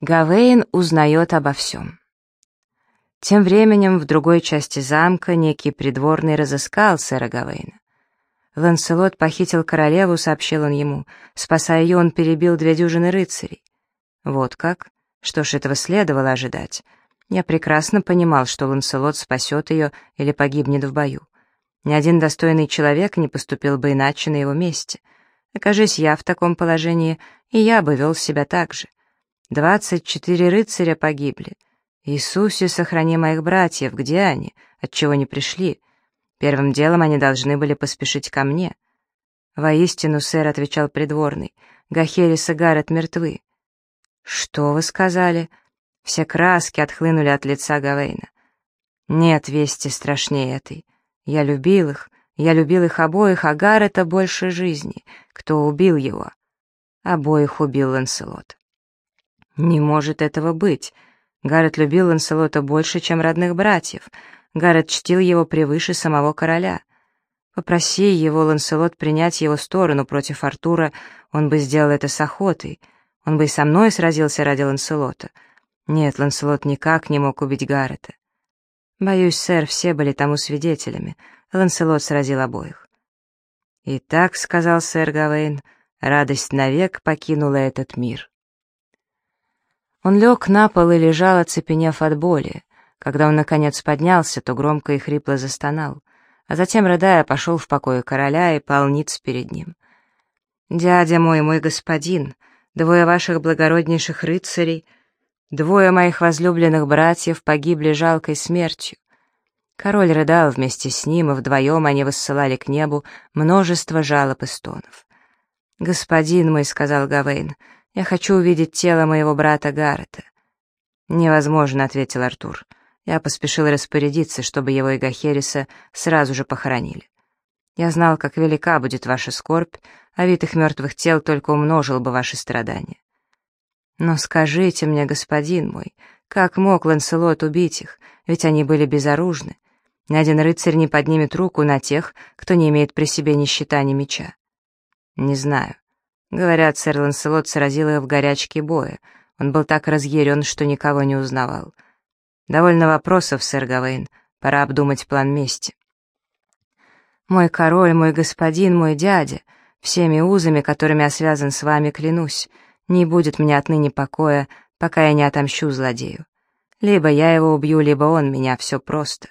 Гавейн узнает обо всем. Тем временем в другой части замка некий придворный разыскал сэра Гавейна. Ланселот похитил королеву, сообщил он ему. Спасая ее, он перебил две дюжины рыцарей. Вот как? Что ж, этого следовало ожидать. Я прекрасно понимал, что Ланселот спасет ее или погибнет в бою. Ни один достойный человек не поступил бы иначе на его месте. Окажись я в таком положении, и я бы вел себя так же. Двадцать четыре рыцаря погибли. Иисусе, сохрани моих братьев, где они, отчего не пришли? Первым делом они должны были поспешить ко мне. «Воистину, сэр», — отвечал придворный, — «Гахерис и Гаррет мертвы». «Что вы сказали?» Все краски отхлынули от лица Гавейна. «Нет вести страшнее этой. Я любил их, я любил их обоих, а Гаррета больше жизни. Кто убил его?» Обоих убил Ланселот. Не может этого быть. Гаррет любил Ланселота больше, чем родных братьев. Гаррет чтил его превыше самого короля. Попроси его, Ланселот, принять его сторону против Артура, он бы сделал это с охотой. Он бы и со мной сразился ради Ланселота. Нет, Ланселот никак не мог убить Гаррета. Боюсь, сэр, все были тому свидетелями. Ланселот сразил обоих. «Итак», — сказал сэр Гавейн, — «радость навек покинула этот мир». Он лег на пол и лежал, оцепенев от боли. Когда он, наконец, поднялся, то громко и хрипло застонал, а затем, рыдая, пошел в покой короля и пал ниц перед ним. «Дядя мой, мой господин, двое ваших благороднейших рыцарей, двое моих возлюбленных братьев погибли жалкой смертью». Король рыдал вместе с ним, и вдвоем они высылали к небу множество жалоб и стонов. «Господин мой», — сказал Гавейн, — я хочу увидеть тело моего брата Гаррета». «Невозможно», — ответил Артур. Я поспешил распорядиться, чтобы его и Гахериса сразу же похоронили. Я знал, как велика будет ваша скорбь, а вид их мертвых тел только умножил бы ваши страдания. Но скажите мне, господин мой, как мог Ланселот убить их, ведь они были безоружны? Ни один рыцарь не поднимет руку на тех, кто не имеет при себе ни щита, ни меча. Не знаю. Говорят, сэр Ланселот сразил их в горячке боя. Он был так разъярен, что никого не узнавал. Довольно вопросов, сэр Гавейн. Пора обдумать план мести. Мой король, мой господин, мой дядя, всеми узами, которыми я связан с вами, клянусь, не будет мне отныне покоя, пока я не отомщу злодею. Либо я его убью, либо он меня, все просто.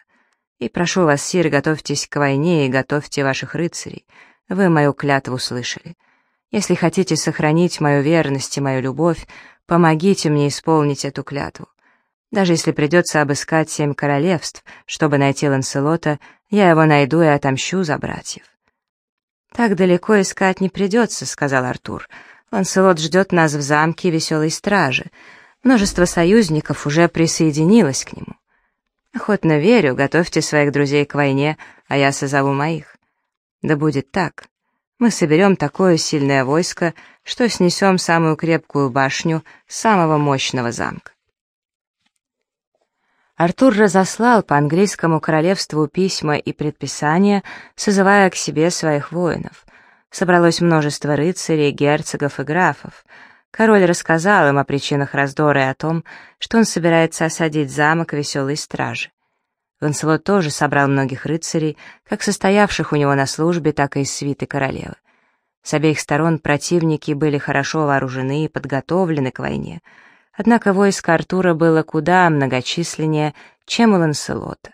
И прошу вас, сир, готовьтесь к войне и готовьте ваших рыцарей. Вы мою клятву слышали. Если хотите сохранить мою верность и мою любовь, помогите мне исполнить эту клятву. Даже если придется обыскать семь королевств, чтобы найти Ланселота, я его найду и отомщу за братьев». «Так далеко искать не придется», — сказал Артур. «Ланселот ждет нас в замке веселой стражи. Множество союзников уже присоединилось к нему. Охотно верю, готовьте своих друзей к войне, а я созову моих. Да будет так мы соберем такое сильное войско, что снесем самую крепкую башню самого мощного замка. Артур разослал по английскому королевству письма и предписания, созывая к себе своих воинов. Собралось множество рыцарей, герцогов и графов. Король рассказал им о причинах раздора и о том, что он собирается осадить замок веселой стражи. Ланселот тоже собрал многих рыцарей, как состоявших у него на службе, так и из свиты королевы. С обеих сторон противники были хорошо вооружены и подготовлены к войне, однако войско Артура было куда многочисленнее, чем у Ланселота.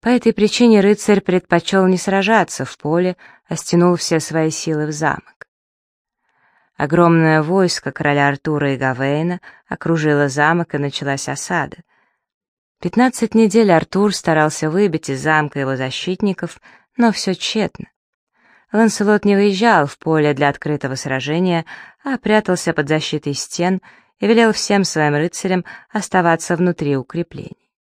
По этой причине рыцарь предпочел не сражаться в поле, а стянул все свои силы в замок. Огромное войско короля Артура и Гавейна окружило замок, и началась осада — Пятнадцать недель Артур старался выбить из замка его защитников, но все тщетно. Ланселот не выезжал в поле для открытого сражения, а прятался под защитой стен и велел всем своим рыцарям оставаться внутри укреплений.